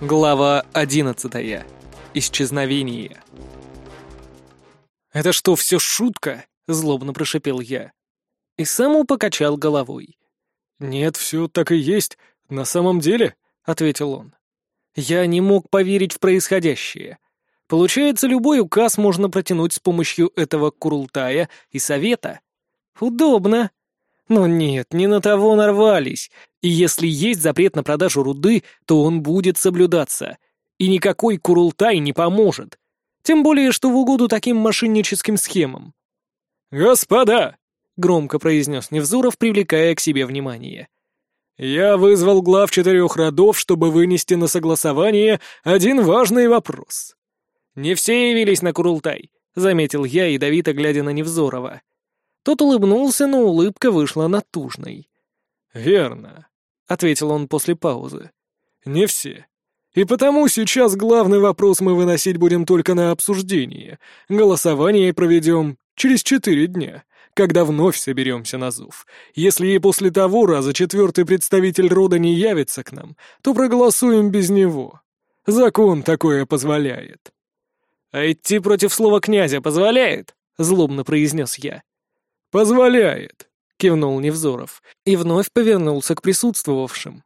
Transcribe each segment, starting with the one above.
Глава одиннадцатая. Исчезновение. «Это что, все шутка?» — злобно прошипел я. И сам покачал головой. «Нет, все так и есть. На самом деле», — ответил он. Я не мог поверить в происходящее. Получается, любой указ можно протянуть с помощью этого Курултая и Совета. Удобно. Но нет, не на того нарвались. И если есть запрет на продажу руды, то он будет соблюдаться. И никакой Курултай не поможет. Тем более, что в угоду таким мошенническим схемам. «Господа!» — громко произнес Невзоров, привлекая к себе внимание. «Я вызвал глав четырех родов, чтобы вынести на согласование один важный вопрос». «Не все явились на Курултай», — заметил я, ядовито глядя на Невзорова. Тот улыбнулся, но улыбка вышла натужной. «Верно», — ответил он после паузы. «Не все. И потому сейчас главный вопрос мы выносить будем только на обсуждение. Голосование проведем через четыре дня, когда вновь соберемся на зов. Если и после того раза четвертый представитель рода не явится к нам, то проголосуем без него. Закон такое позволяет». «А идти против слова князя позволяет?» — злобно произнес я. «Позволяет», — кивнул Невзоров и вновь повернулся к присутствовавшим.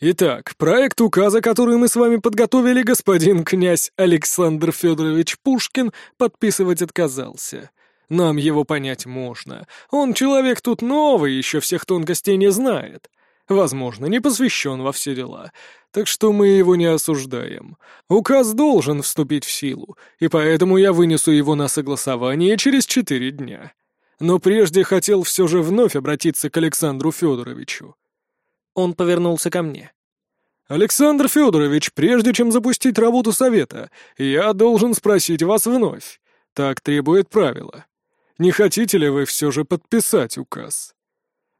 «Итак, проект указа, который мы с вами подготовили, господин князь Александр Федорович Пушкин подписывать отказался. Нам его понять можно. Он человек тут новый, еще всех тонкостей не знает. Возможно, не посвящен во все дела, так что мы его не осуждаем. Указ должен вступить в силу, и поэтому я вынесу его на согласование через четыре дня но прежде хотел все же вновь обратиться к Александру Федоровичу. Он повернулся ко мне. «Александр Федорович, прежде чем запустить работу совета, я должен спросить вас вновь. Так требует правило. Не хотите ли вы все же подписать указ?»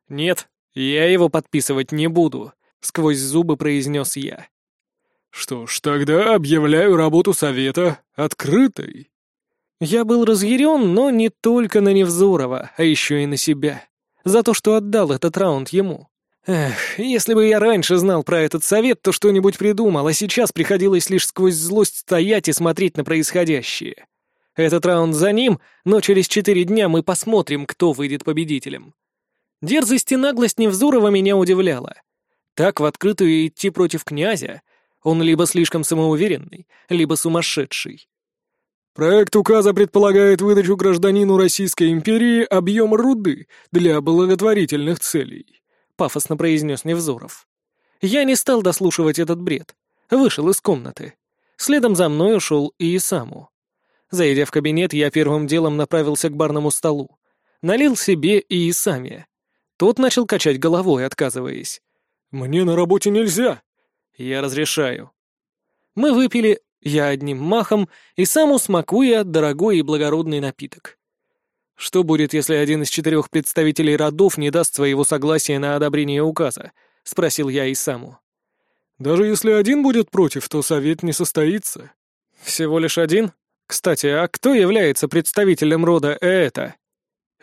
«Нет, я его подписывать не буду», — сквозь зубы произнес я. «Что ж, тогда объявляю работу совета открытой». Я был разъярен, но не только на Невзорова, а еще и на себя. За то, что отдал этот раунд ему. Эх, если бы я раньше знал про этот совет, то что-нибудь придумал, а сейчас приходилось лишь сквозь злость стоять и смотреть на происходящее. Этот раунд за ним, но через четыре дня мы посмотрим, кто выйдет победителем. Дерзость и наглость Невзорова меня удивляла. Так в открытую идти против князя он либо слишком самоуверенный, либо сумасшедший. Проект указа предполагает выдачу гражданину Российской империи объема руды для благотворительных целей», — пафосно произнес Невзоров. Я не стал дослушивать этот бред. Вышел из комнаты. Следом за мной ушел и Исаму. Зайдя в кабинет, я первым делом направился к барному столу. Налил себе и Исаме. Тот начал качать головой, отказываясь. «Мне на работе нельзя». «Я разрешаю». Мы выпили я одним махом и сам усмакуя дорогой и благородный напиток. Что будет, если один из четырех представителей родов не даст своего согласия на одобрение указа? — спросил я и саму. «Даже если один будет против, то совет не состоится». «Всего лишь один? Кстати, а кто является представителем рода Эта?»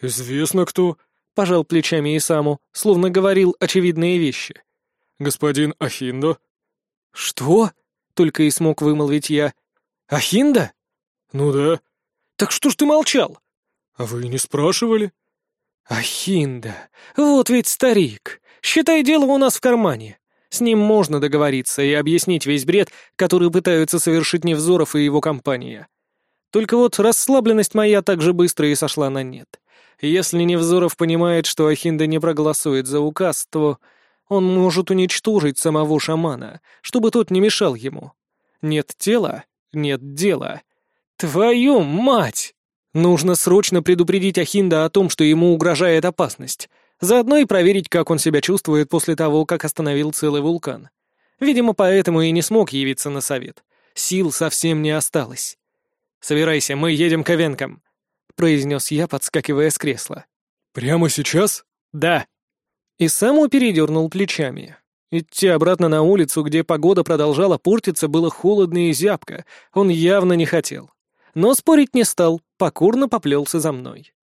«Известно кто», — пожал плечами Исаму, словно говорил очевидные вещи. «Господин Ахиндо». «Что?» Только и смог вымолвить я. «Ахинда?» «Ну да». «Так что ж ты молчал?» «А вы не спрашивали?» «Ахинда, вот ведь старик. Считай, дело у нас в кармане. С ним можно договориться и объяснить весь бред, который пытаются совершить Невзоров и его компания. Только вот расслабленность моя так же быстро и сошла на нет. Если Невзоров понимает, что Ахинда не проголосует за указ, то он может уничтожить самого шамана, чтобы тот не мешал ему. Нет тела — нет дела. Твою мать! Нужно срочно предупредить Ахинда о том, что ему угрожает опасность. Заодно и проверить, как он себя чувствует после того, как остановил целый вулкан. Видимо, поэтому и не смог явиться на совет. Сил совсем не осталось. «Собирайся, мы едем к Эвенкам», — произнес я, подскакивая с кресла. «Прямо сейчас?» «Да», и сам передернул плечами. Идти обратно на улицу, где погода продолжала портиться, было холодно и зябко, он явно не хотел. Но спорить не стал, покорно поплелся за мной.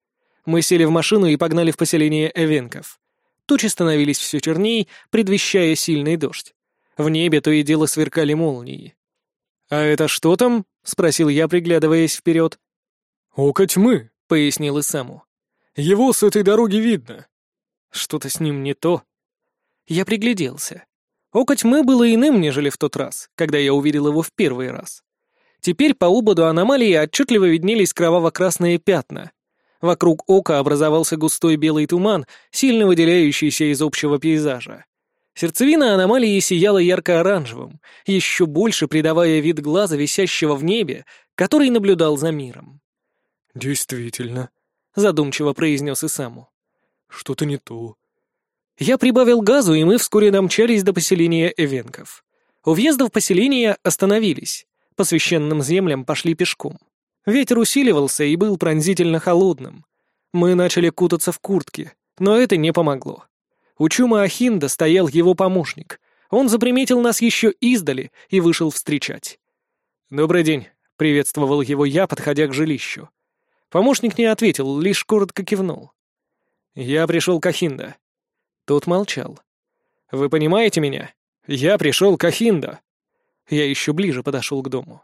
Мы сели в машину и погнали в поселение Эвенков. Тучи становились все черней, предвещая сильный дождь. В небе то и дело сверкали молнии. «А это что там?» — спросил я, приглядываясь вперед. «Око тьмы», — пояснил Исаму. «Его с этой дороги видно». «Что-то с ним не то». Я пригляделся. Око тьмы было иным, нежели в тот раз, когда я увидел его в первый раз. Теперь по ободу аномалии отчетливо виднелись кроваво-красные пятна. Вокруг ока образовался густой белый туман, сильно выделяющийся из общего пейзажа. Сердцевина аномалии сияла ярко-оранжевым, еще больше придавая вид глаза, висящего в небе, который наблюдал за миром. «Действительно», — задумчиво произнес Исаму. «Что-то не то». Я прибавил газу, и мы вскоре домчались до поселения Эвенков. У въезда в поселение остановились. По священным землям пошли пешком. Ветер усиливался и был пронзительно холодным. Мы начали кутаться в куртки, но это не помогло. У Чума Ахинда стоял его помощник. Он заприметил нас еще издали и вышел встречать. «Добрый день», — приветствовал его я, подходя к жилищу. Помощник не ответил, лишь коротко кивнул. «Я пришел к Ахинда». Тот молчал. «Вы понимаете меня? Я пришел к Ахинда». Я еще ближе подошел к дому.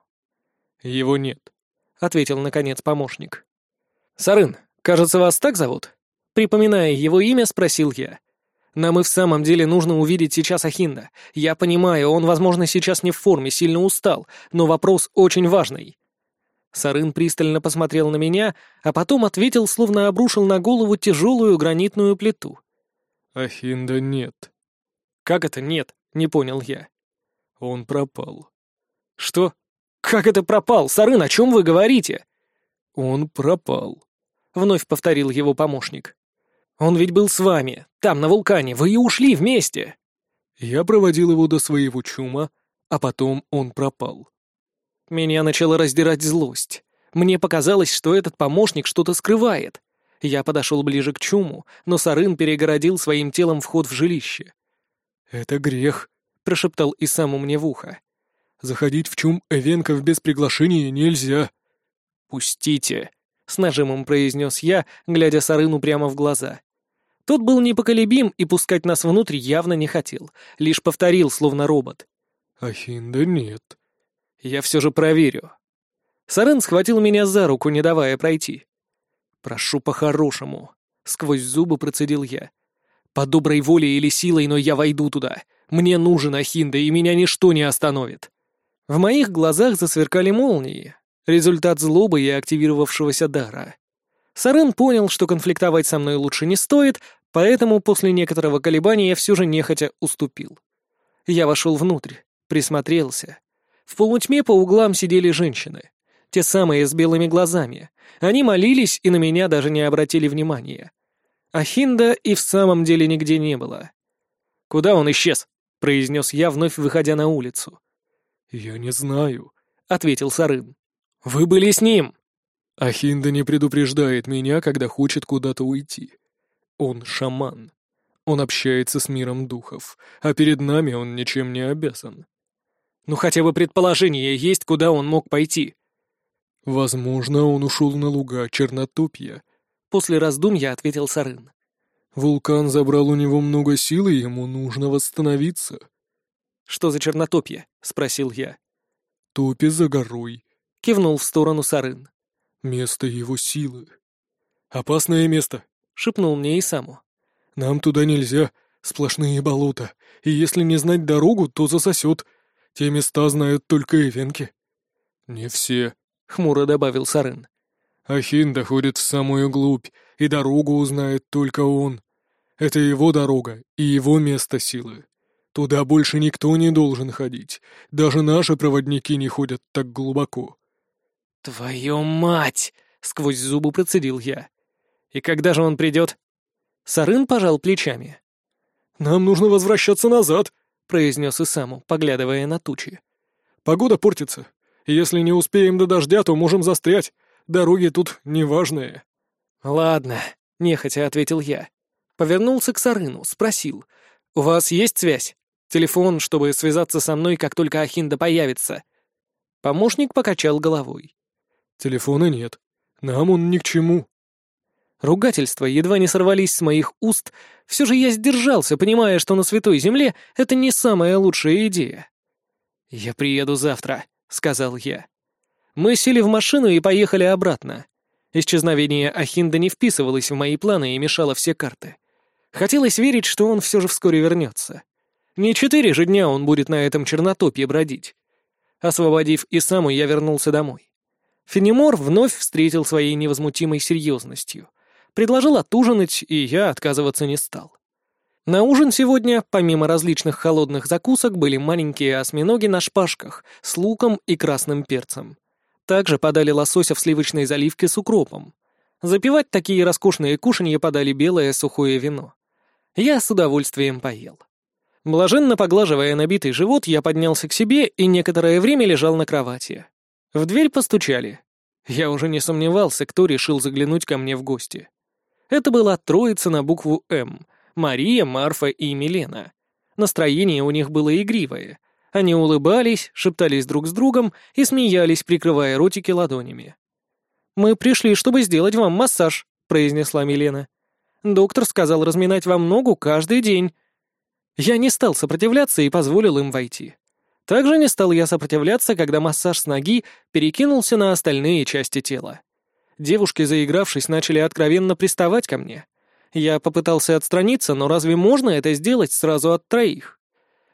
«Его нет», — ответил, наконец, помощник. «Сарын, кажется, вас так зовут?» Припоминая его имя, спросил я. «Нам и в самом деле нужно увидеть сейчас Ахинда. Я понимаю, он, возможно, сейчас не в форме, сильно устал, но вопрос очень важный». Сарын пристально посмотрел на меня, а потом ответил, словно обрушил на голову тяжелую гранитную плиту. «Ахинда нет». «Как это нет?» — не понял я. Он пропал. Что? Как это пропал? Сарын, о чем вы говорите? Он пропал. Вновь повторил его помощник. Он ведь был с вами, там, на вулкане, вы и ушли вместе. Я проводил его до своего чума, а потом он пропал. Меня начала раздирать злость. Мне показалось, что этот помощник что-то скрывает. Я подошел ближе к чуму, но Сарын перегородил своим телом вход в жилище. «Это грех», — прошептал Исаму мне в ухо. «Заходить в чум Эвенков без приглашения нельзя». «Пустите», — с нажимом произнес я, глядя Сарыну прямо в глаза. Тот был непоколебим и пускать нас внутрь явно не хотел, лишь повторил, словно робот. «Ахинда нет». «Я все же проверю». Сарын схватил меня за руку, не давая пройти. «Прошу по-хорошему», — сквозь зубы процедил я. «По доброй воле или силой, но я войду туда. Мне нужен Ахинда, и меня ничто не остановит. В моих глазах засверкали молнии. Результат злобы и активировавшегося дара. Сарен понял, что конфликтовать со мной лучше не стоит, поэтому после некоторого колебания я все же нехотя уступил. Я вошел внутрь, присмотрелся. В полутьме по углам сидели женщины. Те самые с белыми глазами. Они молились и на меня даже не обратили внимания. Ахинда и в самом деле нигде не было. Куда он исчез? произнес я, вновь выходя на улицу. «Я не знаю», — ответил Сарын. «Вы были с ним!» Ахинда не предупреждает меня, когда хочет куда-то уйти. Он шаман. Он общается с миром духов, а перед нами он ничем не обязан. Ну хотя бы предположение есть, куда он мог пойти. Возможно, он ушел на луга Чернотопья. После раздумья ответил Сарын. Вулкан забрал у него много сил, и ему нужно восстановиться. «Что за чернотопье?» — спросил я. «Топи за горой», — кивнул в сторону Сарын. «Место его силы». «Опасное место», — шепнул мне и саму. «Нам туда нельзя, сплошные болота, и если не знать дорогу, то засосет. Те места знают только эвенки». «Не все», — хмуро добавил Сарын. Ахин доходит в самую глубь, и дорогу узнает только он. Это его дорога и его место силы. Туда больше никто не должен ходить. Даже наши проводники не ходят так глубоко. «Твою мать!» — сквозь зубы процедил я. «И когда же он придет?» Сарын пожал плечами. «Нам нужно возвращаться назад», — произнес Исаму, поглядывая на тучи. «Погода портится. Если не успеем до дождя, то можем застрять. Дороги тут неважные». «Ладно», — нехотя ответил я. Повернулся к Сарыну, спросил. «У вас есть связь? Телефон, чтобы связаться со мной, как только Ахинда появится?» Помощник покачал головой. «Телефона нет. Нам он ни к чему». Ругательства едва не сорвались с моих уст, все же я сдержался, понимая, что на Святой Земле это не самая лучшая идея. «Я приеду завтра», — сказал я. Мы сели в машину и поехали обратно. Исчезновение Ахинда не вписывалось в мои планы и мешало все карты. Хотелось верить, что он все же вскоре вернется. Не четыре же дня он будет на этом чернотопье бродить. Освободив Исаму, я вернулся домой. Фенемор вновь встретил своей невозмутимой серьезностью. Предложил отужинать, и я отказываться не стал. На ужин сегодня, помимо различных холодных закусок, были маленькие осьминоги на шпажках с луком и красным перцем. Также подали лосося в сливочной заливке с укропом. Запивать такие роскошные кушанья подали белое сухое вино. Я с удовольствием поел. Блаженно поглаживая набитый живот, я поднялся к себе и некоторое время лежал на кровати. В дверь постучали. Я уже не сомневался, кто решил заглянуть ко мне в гости. Это была троица на букву «М» — Мария, Марфа и Милена. Настроение у них было игривое. Они улыбались, шептались друг с другом и смеялись, прикрывая ротики ладонями. «Мы пришли, чтобы сделать вам массаж», — произнесла Милена. «Доктор сказал разминать вам ногу каждый день». Я не стал сопротивляться и позволил им войти. Также не стал я сопротивляться, когда массаж с ноги перекинулся на остальные части тела. Девушки, заигравшись, начали откровенно приставать ко мне. Я попытался отстраниться, но разве можно это сделать сразу от троих?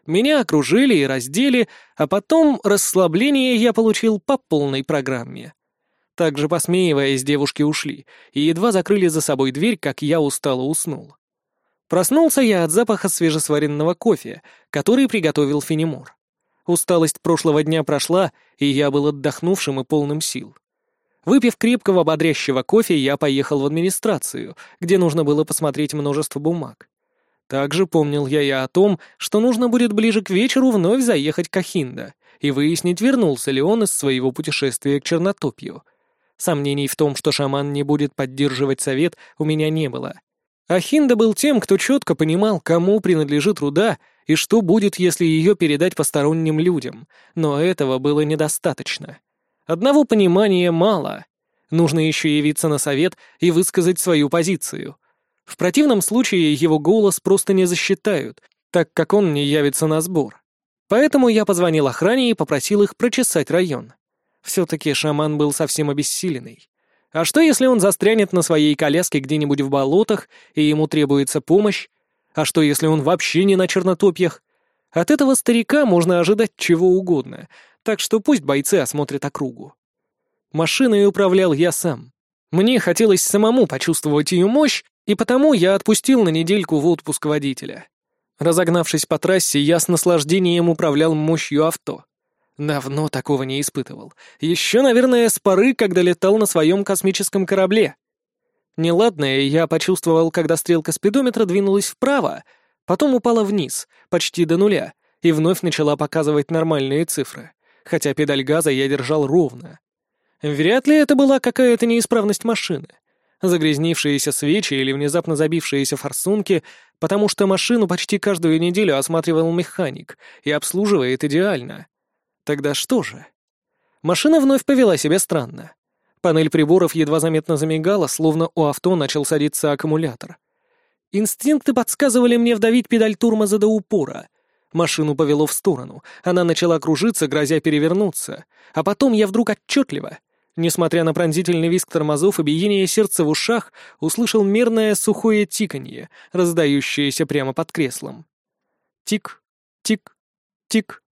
Меня окружили и раздели, а потом расслабление я получил по полной программе. Также посмеиваясь, девушки ушли и едва закрыли за собой дверь, как я устало уснул. Проснулся я от запаха свежесваренного кофе, который приготовил Фенемор. Усталость прошлого дня прошла, и я был отдохнувшим и полным сил. Выпив крепкого бодрящего кофе, я поехал в администрацию, где нужно было посмотреть множество бумаг. Также помнил я и о том, что нужно будет ближе к вечеру вновь заехать к Ахинда и выяснить, вернулся ли он из своего путешествия к Чернотопью. Сомнений в том, что шаман не будет поддерживать совет, у меня не было. Ахинда был тем, кто четко понимал, кому принадлежит руда и что будет, если ее передать посторонним людям, но этого было недостаточно. Одного понимания мало. Нужно еще явиться на совет и высказать свою позицию. В противном случае его голос просто не засчитают, так как он не явится на сбор. Поэтому я позвонил охране и попросил их прочесать район. Все-таки шаман был совсем обессиленный. А что, если он застрянет на своей коляске где-нибудь в болотах, и ему требуется помощь? А что, если он вообще не на чернотопьях? От этого старика можно ожидать чего угодно, так что пусть бойцы осмотрят округу. Машиной управлял я сам. Мне хотелось самому почувствовать ее мощь, и потому я отпустил на недельку в отпуск водителя. Разогнавшись по трассе, я с наслаждением управлял мощью авто. Давно такого не испытывал. Еще, наверное, с поры, когда летал на своем космическом корабле. Неладное я почувствовал, когда стрелка спидометра двинулась вправо, потом упала вниз, почти до нуля, и вновь начала показывать нормальные цифры, хотя педаль газа я держал ровно. Вряд ли это была какая-то неисправность машины. Загрязнившиеся свечи или внезапно забившиеся форсунки, потому что машину почти каждую неделю осматривал механик и обслуживает идеально. Тогда что же? Машина вновь повела себя странно. Панель приборов едва заметно замигала, словно у авто начал садиться аккумулятор. Инстинкты подсказывали мне вдавить педаль тормоза до упора. Машину повело в сторону, она начала кружиться, грозя перевернуться. А потом я вдруг отчетливо, несмотря на пронзительный визг тормозов и биение сердца в ушах, услышал мерное сухое тиканье, раздающееся прямо под креслом. Тик, тик, тик.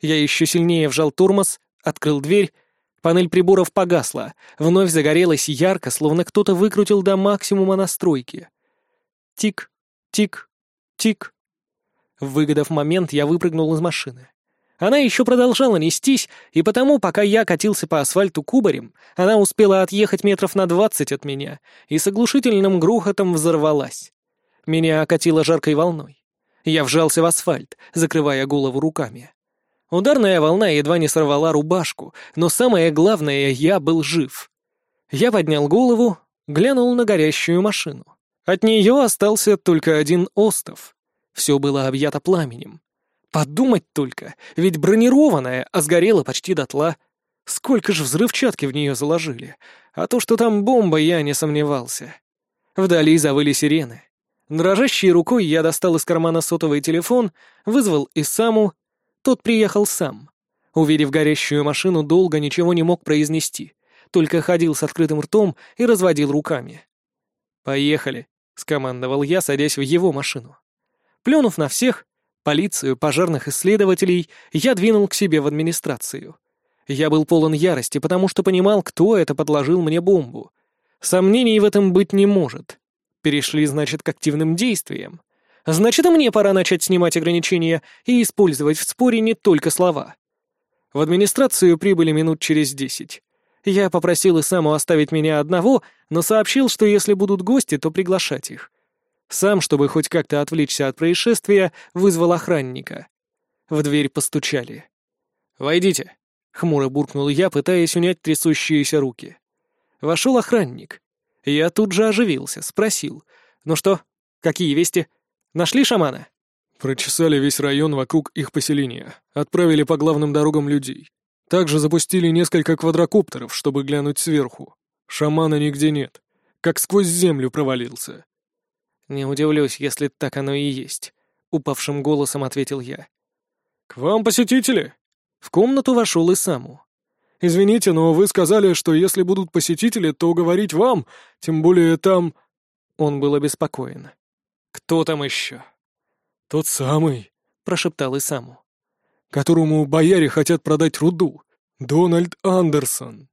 Я еще сильнее вжал тормоз, открыл дверь. Панель приборов погасла, вновь загорелась ярко, словно кто-то выкрутил до максимума настройки. Тик, тик, тик. Выгодав момент, я выпрыгнул из машины. Она еще продолжала нестись, и потому, пока я катился по асфальту кубарем, она успела отъехать метров на двадцать от меня и с оглушительным грохотом взорвалась. Меня окатило жаркой волной. Я вжался в асфальт, закрывая голову руками. Ударная волна едва не сорвала рубашку, но самое главное, я был жив. Я поднял голову, глянул на горящую машину. От нее остался только один остов. Все было объято пламенем. Подумать только, ведь бронированная, а сгорела почти дотла. Сколько же взрывчатки в нее заложили. А то, что там бомба, я не сомневался. Вдали завыли сирены. Дрожащей рукой я достал из кармана сотовый телефон, вызвал Исаму. Тот приехал сам. Увидев горящую машину, долго ничего не мог произнести, только ходил с открытым ртом и разводил руками. «Поехали», — скомандовал я, садясь в его машину. Плюнув на всех, полицию, пожарных исследователей, я двинул к себе в администрацию. Я был полон ярости, потому что понимал, кто это подложил мне бомбу. Сомнений в этом быть не может. Перешли, значит, к активным действиям. Значит, и мне пора начать снимать ограничения и использовать в споре не только слова. В администрацию прибыли минут через десять. Я попросил Исаму оставить меня одного, но сообщил, что если будут гости, то приглашать их. Сам, чтобы хоть как-то отвлечься от происшествия, вызвал охранника. В дверь постучали. «Войдите», — хмуро буркнул я, пытаясь унять трясущиеся руки. Вошел охранник. Я тут же оживился, спросил. «Ну что, какие вести? Нашли шамана?» Прочесали весь район вокруг их поселения, отправили по главным дорогам людей. Также запустили несколько квадрокоптеров, чтобы глянуть сверху. Шамана нигде нет. Как сквозь землю провалился. «Не удивлюсь, если так оно и есть», — упавшим голосом ответил я. «К вам посетители?» В комнату вошел и саму. «Извините, но вы сказали, что если будут посетители, то говорить вам, тем более там...» Он был обеспокоен. «Кто там еще?» «Тот самый», — прошептал Исаму. «Которому бояре хотят продать руду. Дональд Андерсон».